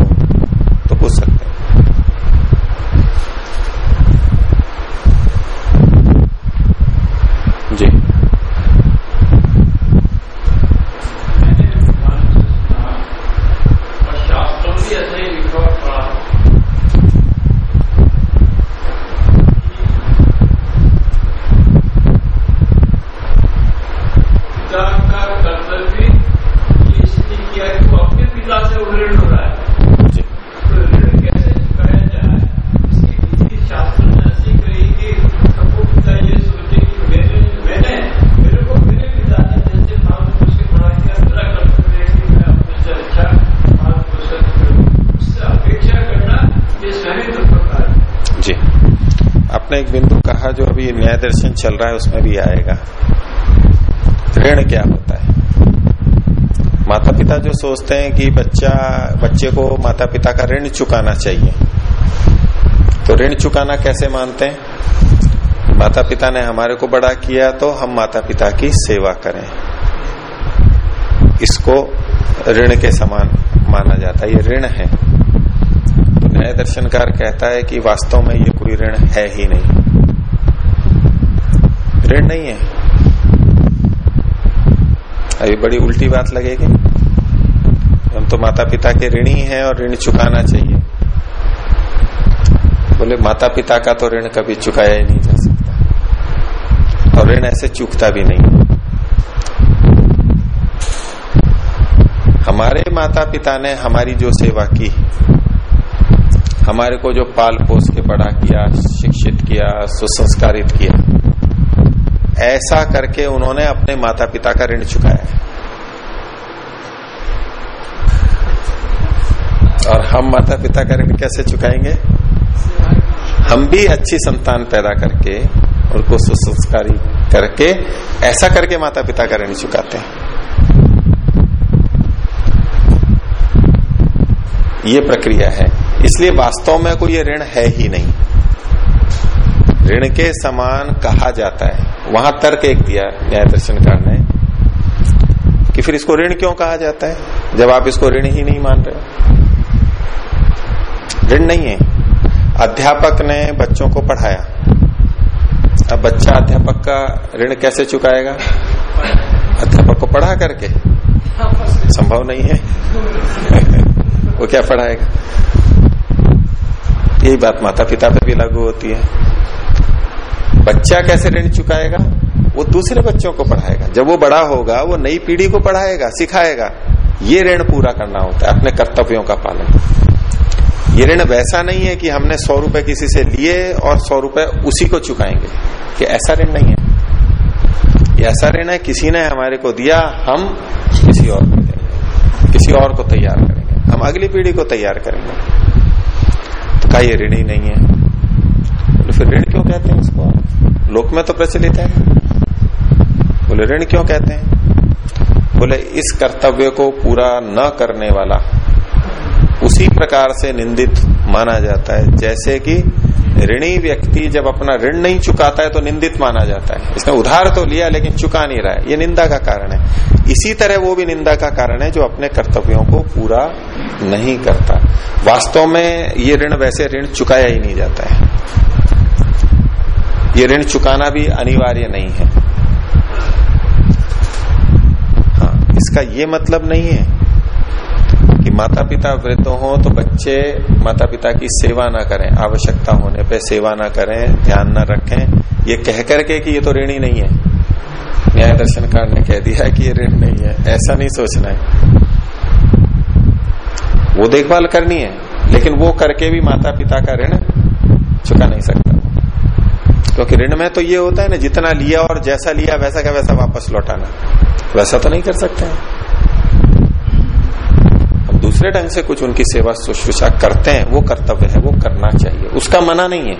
आपने एक बिंदु कहा, जो अभी न्याय दर्शन चल रहा है, उसमें भी आएगा। ऋण क्या होता है? माता पिता जो सोचते हैं कि बच्चा, बच्चे को माता पिता का ऋण चुकाना चाहिए तो ऋण चुकाना कैसे मानते हैं? माता पिता ने हमारे को बड़ा किया तो हम माता पिता की सेवा करें। इसको ऋण के समान माना जाता है। ये ऋण है। न्याय दर्शनकार कहता है कि वास्तव में ये कोई ऋण है ही नहीं। ऋण नहीं है। अभी बड़ी उल्टी बात लगेगी। हम तो माता पिता के ऋणी हैं और ऋण चुकाना चाहिए। बोले माता पिता का तो ऋण कभी चुकाया ही नहीं जा सकता। और ऋण ऐसे चुकता भी नहीं। हमारे माता पिता ने हमारी जो सेवा की हमारे को जो पाल पोस के बड़ा किया, शिक्षित किया, सुसंस्कारित किया, ऐसा करके उन्होंने अपने माता पिता का ऋण चुकाया। और हम माता पिता का ऋण कैसे चुकाएँगे? हम भी अच्छी संतान पैदा करके, उनको सुसंस्कारी करके, ऐसा करके माता पिता का ऋण चुकाते हैं। ये प्रक्रिया है। इसलिए वास्तव में कोई ये ऋण है ही नहीं। ऋण के समान कहा जाता है। वहाँ तर्क एक दिया न्याय दर्शनकार ने कि फिर इसको ऋण क्यों कहा जाता है? जब आप इसको ऋण ही नहीं मान रहे ऋण नहीं है। अध्यापक ने बच्चों को पढ़ाया। अब बच्चा अध्यापक का ऋण कैसे चुकाएगा? अध्यापक को पढ़ा करके? संभव नहीं है। [LAUGHS] वो क्या पढ़ाएगा? यही बात माता पिता पे भी लागू होती है। बच्चा कैसे ऋण चुकाएगा? वो दूसरे बच्चों को पढ़ाएगा। जब वो बड़ा होगा, वो नई पीढ़ी को पढ़ाएगा, सिखाएगा। ये ऋण पूरा करना होता है, अपने कर्तव्यों का पालन। ये ऋण वैसा नहीं है कि हमने सौ रुपए किसी से लिए और सौ रुपए उसी को चुकाएँगे। कि ऐसा ऋण नहीं है। ये ऐसा ऋण है, किसी ने हमारे को दिया, हम किसी और को देंगे। किसी और को तैयार करेंगे। हम अगली पीढ़ी को तैयार करेंगे। का ये ऋण ही नहीं है। तो फिर ऋण क्यों कहते हैं इसको लोक में तो प्रचलित है। बोले, ऋण क्यों कहते हैं? बोले, इस कर्तव्य को पूरा न करने वाला उसी प्रकार से निंदित माना जाता है। जैसे कि ऋणी व्यक्ति जब अपना ऋण नहीं चुकाता है तो निंदित माना जाता है। इसने उधार तो लिया लेकिन चुका नहीं रहा है। ये निंदा का कारण है। इसी तरह वो भी निंदा का कारण है जो अपने कर्तव्यों को पूरा नहीं करता। वास्तव में ये ऋण वैसे ऋण चुकाया ही नहीं जाता है। ये ऋण चुकाना भी अनिवार्य नहीं है। हाँ इसका ये मतलब नहीं है कि माता पिता वृद्ध हो तो बच्चे माता पिता की सेवा ना करें, आवश्यकता होने पे सेवा ना करें, ध्यान ना रखें। ये कह करके कि ये तो ऋण ही नहीं है। न्याय दर्शनकार ने कह दिया है कि ये ऋण नहीं है। ऐसा नहीं सोचना है। वो देखभाल करनी है, लेकिन वो करके भी माता पिता का ऋण चुका नहीं सकता। क्योंकि ऋण में तो ये होता है ना, जितना लिया और जैसा लिया, वैसा का वैसा वापस लौटाना। वैसा तो नहीं कर सकते हैं। हम दूसरे ढंग से कुछ उनकी सेवा शुश्रूषा करते हैं, वो कर्तव्य है, वो करना चाहिए। उसका मना नहीं है।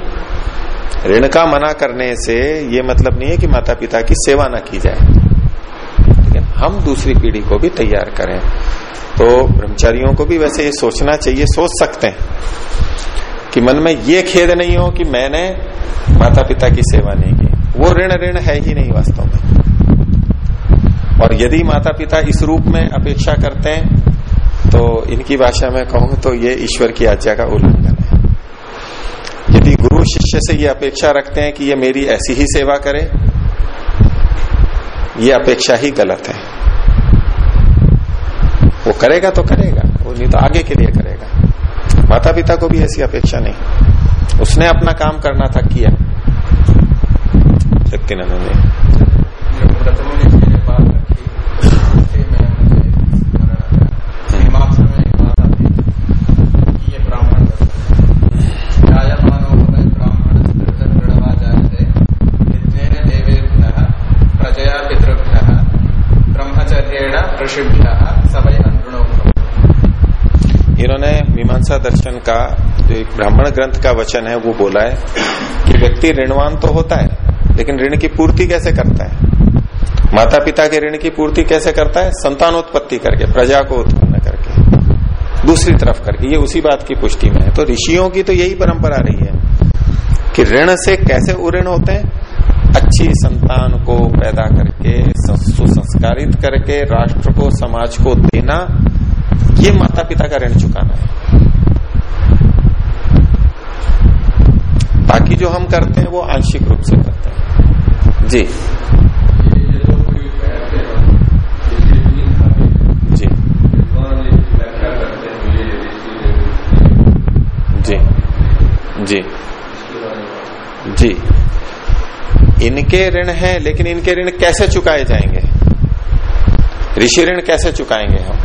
ऋण का मना करने से ये मतलब नहीं है कि माता पिता की सेवा ना की जाए। लेकिन हम दूसरी पीढ़ी को भी तैयार करें। तो ब्रह्मचारियों को भी वैसे ये सोचना चाहिए, सोच सकते हैं कि मन में ये खेद नहीं हो कि मैंने माता पिता की सेवा नहीं की। वो ऋण ऋण है ही नहीं वास्तव में। और यदि माता पिता इस रूप में अपेक्षा करते हैं तो इनकी भाषा में कहूँ तो ये ईश्वर की आज्ञा का उल्लंघन है। यदि गुरु शिष्य से ये अपेक्षा रखते हैं कि ये मेरी ऐसी ही सेवा करे, ये अपेक्षा ही गलत है। वो करेगा तो करेगा, वो नहीं तो आगे के लिए करेगा। माता पिता को भी ऐसी अपेक्षा नहीं। उसने अपना काम करना था, किया। शक्तिनंदन ने। इन्होंने मीमांसा दर्शन का जो एक ब्राह्मण ग्रंथ का वचन है, वो बोला है कि व्यक्ति ऋणवान तो होता है, लेकिन ऋण की पूर्ति कैसे करता है? माता पिता के ऋण की पूर्ति कैसे करता है? संतानोत्पत्ति करके, प्रजा को उत्पन्न करके, दूसरी तरफ़ करके। ये उसी बात की पुष्टि में है। तो ऋषियों की तो यही परंपरा रही है कि ऋण से कैसे उऋण होते हैं? अच्छी संतान को पैदा करके सुसंस्कारित करके, राष्ट्र को, समाज को देना, ये माता पिता का ऋण चुकाना है। बाकी जो हम करते हैं, वो आंशिक रूप से करते हैं। जी। जी। जी। जी। इनके ऋण हैं, लेकिन इनके ऋण कैसे चुकाए जाएँगे? ऋषि ऋण कैसे चुकाएँगे हम?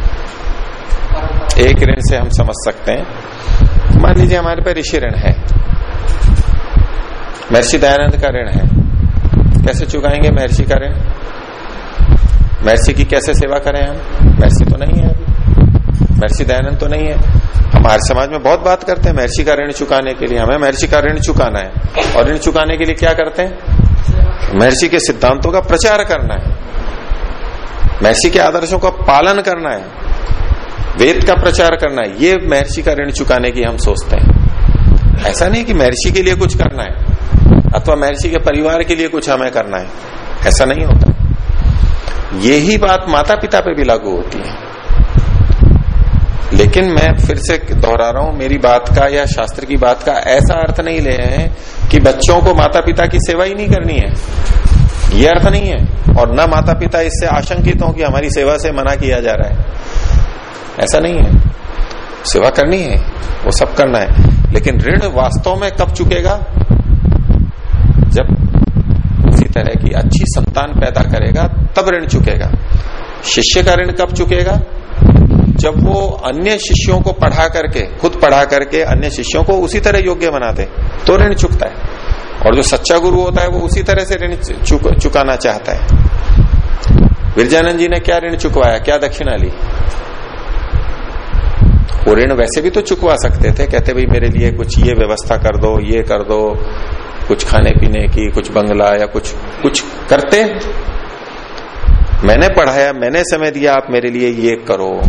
एक ऋण से हम समझ सकते हैं। मान लीजिए हमारे पे ऋषि ऋण है। महर्षि दयानंद का ऋण है। कैसे चुकाएँगे महर्षि का ऋण? महर्षि की कैसे सेवा करें हम? महर्षि तो नहीं है अभी। महर्षि दयानंद तो नहीं है। हमारे समाज में बहुत बात करते हैं महर्षि का ऋण चुकाने के लिए। हमें महर्षि का ऋण चुकाना है। और ऋण चुकाने के लिए क्या करते हैं? महर्षि के सिद्धांतों का प्रचार करना है। महर्षि के आदर्शों का पालन करना है। वेद का प्रचार करना है। ये महर्षि का ऋण चुकाने की हम सोचते हैं। ऐसा नहीं कि महर्षि के लिए कुछ करना है। अथवा महर्षि के परिवार के लिए कुछ हमें करना है। ऐसा नहीं होता। यही बात माता पिता पे भी लागू होती है। लेकिन मैं फिर से दोहरा रहा हूँ, मेरी बात का या शास्त्र की बात का ऐसा अर्थ नहीं ले रहे हैं कि बच्चों को माता पिता की सेवा ही नहीं करनी है। ये अर्थ नहीं है। और न माता पिता इससे आशंकित हो कि हमारी सेवा से मना किया जा रहा है। ऐसा नहीं है। सेवा करनी है। वो सब करना है। लेकिन ऋण वास्तव में कब चुकेगा? तरह की अच्छी संतान पैदा करेगा तब ऋण चुकेगा। शिष्य का ऋण कब चुकेगा? जब वो अन्य शिष्यों को पढ़ा करके खुद पढ़ा करके अन्य शिष्यों को उसी तरह योग्य बना दे तो ऋण चुकता है। और जो सच्चा गुरु होता है वो उसी तरह से ऋण चुक, चुकाना चाहता है। विरजानंद जी ने क्या ऋण चुकवाया? क्या दक्षिणा ली? वो ऋण वैसे भी तो चुकवा सकते थे कहते भाई मेरे लिए कुछ ये व्यवस्था कर दो ये कर दो कुछ खाने पीने की, कुछ बंगला या कुछ कुछ करते मैंने पढ़ाया, मैंने समय दिया, आप मेरे लिए ये करो।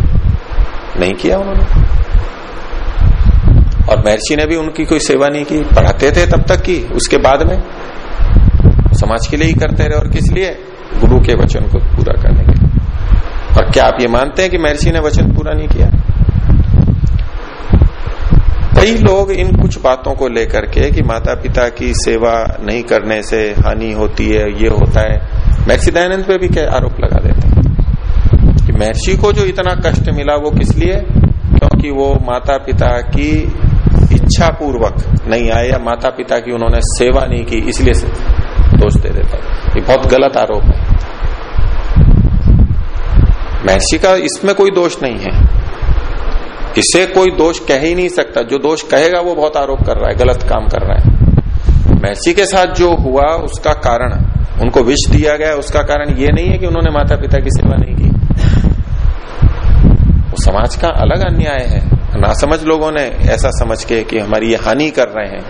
नहीं किया उन्होंने। और महर्षि ने भी उनकी कोई सेवा नहीं की। पढ़ाते थे तब तक की, उसके बाद में। समाज के लिए ही करते रहे, और किस लिए? गुरु के वचन को पूरा करने के लिए। और क्या आप ये मानते हैं कि महर्षि ने वचन पूरा नहीं किया? कई लोग इन कुछ बातों को लेकर के कि माता पिता की सेवा नहीं करने से हानि होती है, ये होता है। महर्षि दयानंद पे भी क्या आरोप लगा देते हैं? कि महर्षि को जो इतना कष्ट मिला वो किस लिए? क्योंकि वो माता पिता की इच्छा पूर्वक नहीं आए या माता पिता की उन्होंने सेवा नहीं की, इसलिए से दोष दे देता ये बहुत गलत आरोप है। महर्षि का इसमें कोई दोष नहीं है। इसे कोई दोष कह ही नहीं सकता। जो दोष कहेगा, वो बहुत आरोप कर रहा है, गलत काम कर रहा है। महसी के साथ जो हुआ, उसका कारण, उनको विष दिया गया, उसका कारण ये नहीं है कि उन्होंने माता पिता की सेवा नहीं की। वो समाज का अलग अन्याय है। ना समझ लोगों ने ऐसा समझ के कि हमारी ये हानि कर रहे हैं।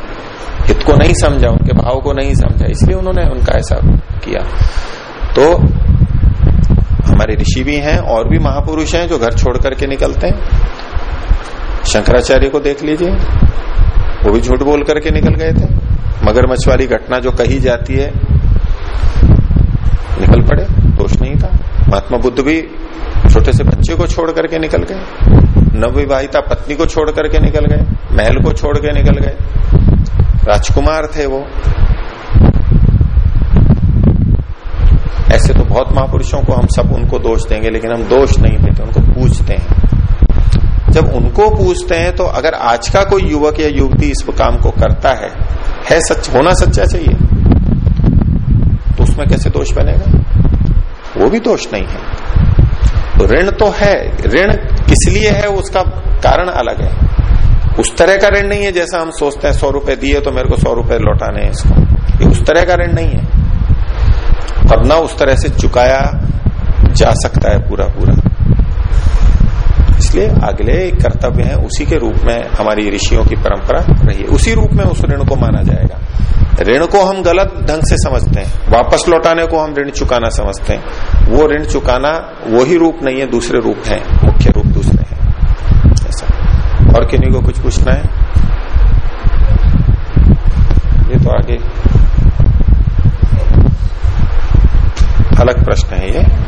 हित को नहीं समझा, उनके भाव को नहीं समझा, इसलिए उन्होंने उनका ऐसा किया। तो हमारे ऋषि भी हैं, और भी महापुरुष हैं जो घर छोड़ करके निकलते हैं। शंकराचार्य को देख लीजिए। वो भी झूठ बोल करके निकल गए थे। मगरमच्छ वाली घटना जो कही जाती है, निकल पड़े, दोष नहीं था। महात्मा बुद्ध भी छोटे से बच्चे को छोड़ करके निकल गए। नवविवाहिता पत्नी को छोड़ करके निकल गए। महल को छोड़ के निकल गए। राजकुमार थे वो। ऐसे तो बहुत महापुरुषों को हम सब उनको दोष देंगे, लेकिन हम दोष नहीं देते, उनको पूछते हैं। जब उनको पूछते हैं तो अगर आज का कोई युवक या युवती इस काम को करता है है सच, होना सच्चा चाहिए तो उसमें कैसे दोष बनेगा? वो भी दोष नहीं है। तो ऋण तो है, ऋण किस लिए है, उसका कारण अलग है। उस तरह का ऋण नहीं है, जैसा हम सोचते हैं, सौ रुपए दिए तो मेरे को सौ रुपए लौटाने हैं इसको। ये उस तरह का ऋण नहीं है। और ना उस तरह से चुकाया जा सकता है पूरा पूरा इसलिए अगले कर्तव्य है, उसी के रूप में हमारी ऋषियों की परंपरा रही है। उसी रूप में उस ऋण को माना जाएगा। ऋण को हम गलत ढंग से समझते हैं। वापस लौटाने को हम ऋण चुकाना समझते हैं। वो ऋण चुकाना वही रूप नहीं है, दूसरे रूप है, मुख्य रूप दूसरे हैं। ऐसा। और किन्हीं को कुछ पूछना है? ये तो आगे अलग प्रश्न है ये।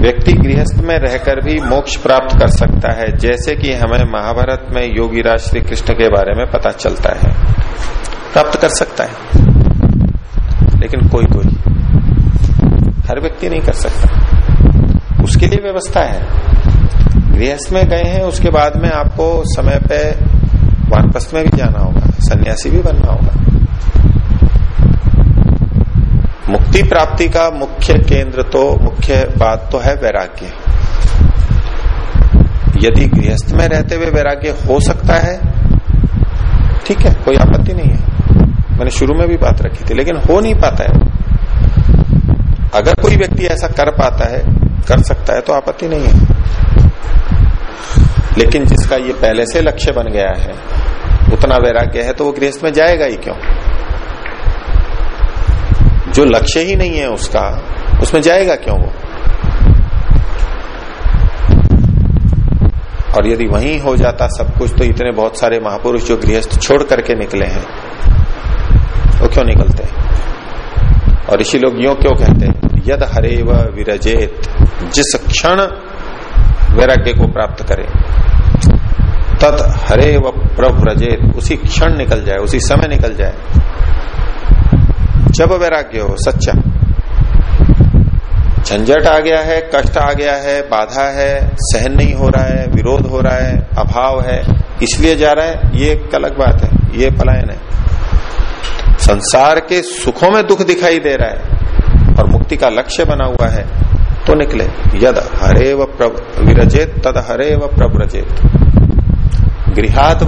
व्यक्ति गृहस्थ में रहकर भी मोक्ष प्राप्त कर सकता है, जैसे कि हमें महाभारत में योगीराज श्री कृष्ण के बारे में पता चलता है। प्राप्त कर सकता है। लेकिन कोई कोई हर व्यक्ति नहीं कर सकता। उसके लिए व्यवस्था है। गृहस्थ में गए हैं, उसके बाद में आपको समय पे वानप्रस्थ में भी जाना होगा, सन्यासी भी बनना होगा। मुक्ति प्राप्ति का मुख्य केंद्र तो मुख्य बात तो है वैराग्य। यदि गृहस्थ में रहते हुए वैराग्य हो सकता है, ठीक है, कोई आपत्ति नहीं है। मैंने शुरू में भी बात रखी थी, लेकिन हो नहीं पाता है। अगर कोई व्यक्ति ऐसा कर पाता है, कर सकता है तो आपत्ति नहीं है। लेकिन जिसका ये पहले से लक्ष्य बन गया है, उतना वैराग्य है तो वो गृहस्थ में जाएगा ही क्यों? जो लक्ष्य ही नहीं है उसका, उसमें जाएगा क्यों वो? और यदि वहीं हो जाता सब कुछ तो इतने बहुत सारे महापुरुष जो गृहस्थ छोड़ करके निकले हैं, वो क्यों निकलते? और इसी लोग यो क्यों कहते हैं? यद व विरजेत, जिस क्षण वैराग्य को प्राप्त करे, तत् हरे व प्रव्रजेत, उसी क्षण निकल जाए, उसी समय निकल जाए। जब वैराग्य हो, सच्चा। झंझट आ गया है, कष्ट आ गया है, बाधा है, सहन नहीं हो रहा है, विरोध हो रहा है, अभाव है, इसलिए जा रहा है, ये एक अलग बात है, ये पलायन है। संसार के सुखों में दुख दिखाई दे रहा है और मुक्ति का लक्ष्य बना हुआ है तो निकले। यद हरे व विरजेत, तद हरे व प्रव्रजेत। गृहात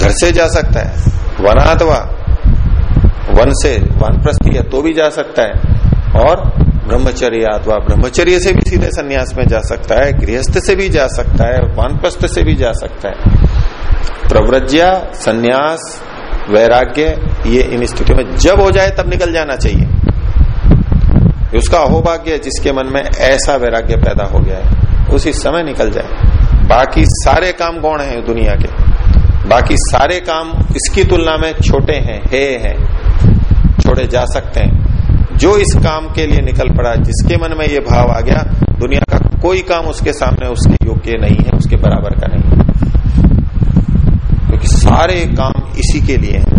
घर से जा सकता है वनात वन से वानप्रस्थी है तो भी जा सकता है। और ब्रह्मचर्य अथवा ब्रह्मचर्य से भी सीधे संन्यास में जा सकता है, गृहस्थ से भी जा सकता है वानप्रस्थ से भी जा सकता है। प्रव्रज्या, संन्यास, वैराग्य, ये इन स्थितियों में जब हो जाए तब निकल जाना चाहिए। उसका अहोभाग्य जिसके मन में ऐसा वैराग्य पैदा हो गया है। उसी समय निकल जाए। बाकी सारे काम गौण है दुनिया के। बाकी सारे काम इसकी तुलना में छोटे हैं, हे हैं। छोड़े जा सकते हैं। जो इस काम के लिए निकल पड़ा, जिसके मन में ये भाव आ गया, दुनिया का कोई काम उसके सामने उसके योग्य नहीं है, उसके बराबर का नहीं है। क्योंकि सारे काम इसी के लिए हैं।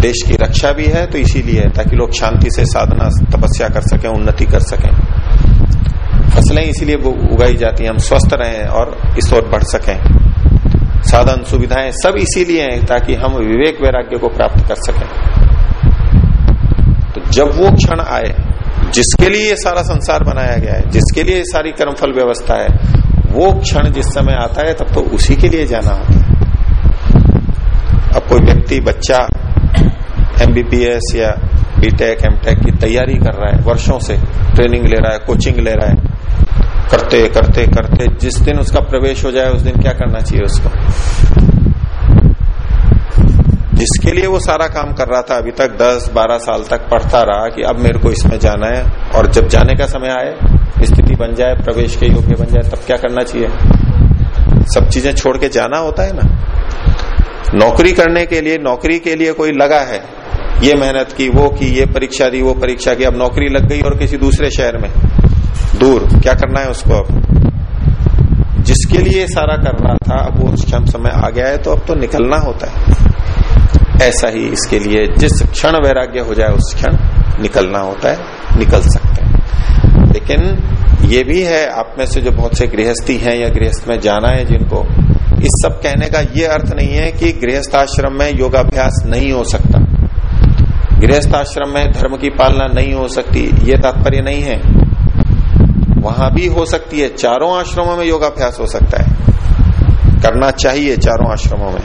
देश की रक्षा भी है तो इसीलिए है, ताकि लोग शांति से साधना, तपस्या कर सकें, उन्नति कर सकें। फ़सलें इसीलिए उगाई जाती हैं, हम स्वस्थ रहें और इस ओर बढ़ सकें। साधन, सुविधाएँ सब इसीलिए हैं ताकि हम विवेक वैराग्य को प्राप्त कर सकें। तो जब वो क्षण आए, जिसके लिए ये सारा संसार बनाया गया है, जिसके लिए ये सारी कर्मफल व्यवस्था है, वो क्षण जिस समय आता है, तब तो उसी के लिए जाना होता है। अब कोई व्यक्ति, बच्चा एमबीबीएस या बीटेक एमटेक की तैयारी कर रहा है, वर्षों से ट्रेनिंग ले रहा है कोचिंग ले रहा है करते करते करते, जिस दिन उसका प्रवेश हो जाए, उस दिन क्या करना चाहिए उसको? जिसके लिए वो सारा काम कर रहा था, अभी तक 10-12 साल तक पढ़ता रहा कि अब मेरे को इसमें जाना है, और जब जाने का समय आए, स्थिति बन जाए, प्रवेश के योग्य बन जाए, तब क्या करना चाहिए? सब चीज़ें छोड़ के जाना होता है ना? नौकरी करने के लिए, नौकरी के लिए कोई लगा है? ये मेहनत की, वो की, ये परीक्षा दी, वो परीक्षा की, अब नौकरी लग गई और किसी दूसरे शहर में। दूर, क्या करना है उसको अब? जिसके लिए सारा कर रहा था, अब वो क्षण समय आ गया है तो अब तो निकलना होता है। ऐसा ही इसके लिए जिस क्षण वैराग्य हो जाए, उस क्षण निकलना होता है, निकल सकते हैं। लेकिन ये भी है, आप में से जो बहुत से गृहस्थी हैं या गृहस्थ में जाना है जिनको, इस सब कहने का ये अर्थ नहीं है कि गृहस्थाश्रम में योगाभ्यास नहीं हो सकता। गृहस्थाश्रम में धर्म की पालना नहीं हो सकती, ये तात्पर्य नहीं है। वहाँ भी हो सकती है, चारों आश्रमों में योगाभ्यास हो सकता है। करना चाहिए चारों आश्रमों में।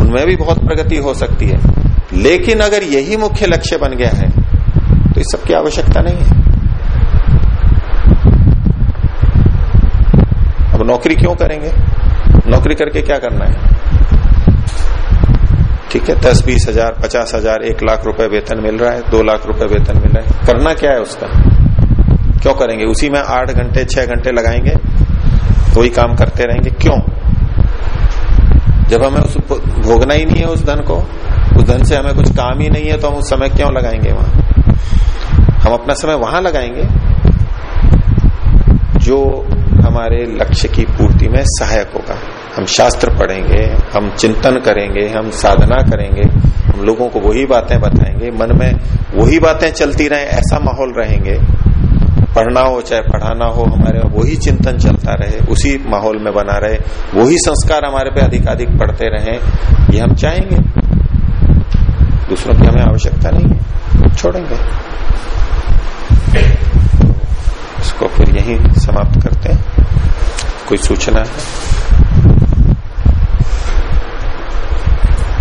उनमें भी बहुत प्रगति हो सकती है। लेकिन अगर यही मुख्य लक्ष्य बन गया है तो इस सबकी आवश्यकता नहीं है। अब नौकरी क्यों करेंगे? नौकरी करके क्या करना है? ठीक है, दस, बीस हज़ार, पचास हज़ार, एक लाख रुपए वेतन मिल रहा है, दो लाख रुपए वेतन मिल रहा है। करना क्या है उसका? क्यों करेंगे? उसी में आठ घंटे, छह घंटे लगाएँगे वही काम करते रहेंगे। क्यों? जब हमें उस भोगना ही नहीं है उस धन को, उस धन से हमें कुछ काम ही नहीं है तो हम उस समय क्यों लगाएँगे वहाँ? हम अपना समय वहाँ लगाएँगे, जो हमारे लक्ष्य की पूर्ति में सहायक होगा। हम शास्त्र पढ़ेंगे, हम चिंतन करेंगे, हम साधना करेंगे, हम लोगों को वही बातें बताएँगे, मन में वही बातें चलती रहे, ऐसा माहौल रहेंगे पढ़ना हो, चाहे पढ़ाना हो, हमारे वही चिंतन चलता रहे, उसी माहौल में बना रहे, वही संस्कार हमारे पे अधिकाधिक पढ़ते रहे, ये हम चाहेंगे। दूसरों की हमें आवश्यकता नहीं है, छोड़ेंगे। इसको फिर यही समाप्त करते हैं। कोई सूचना है?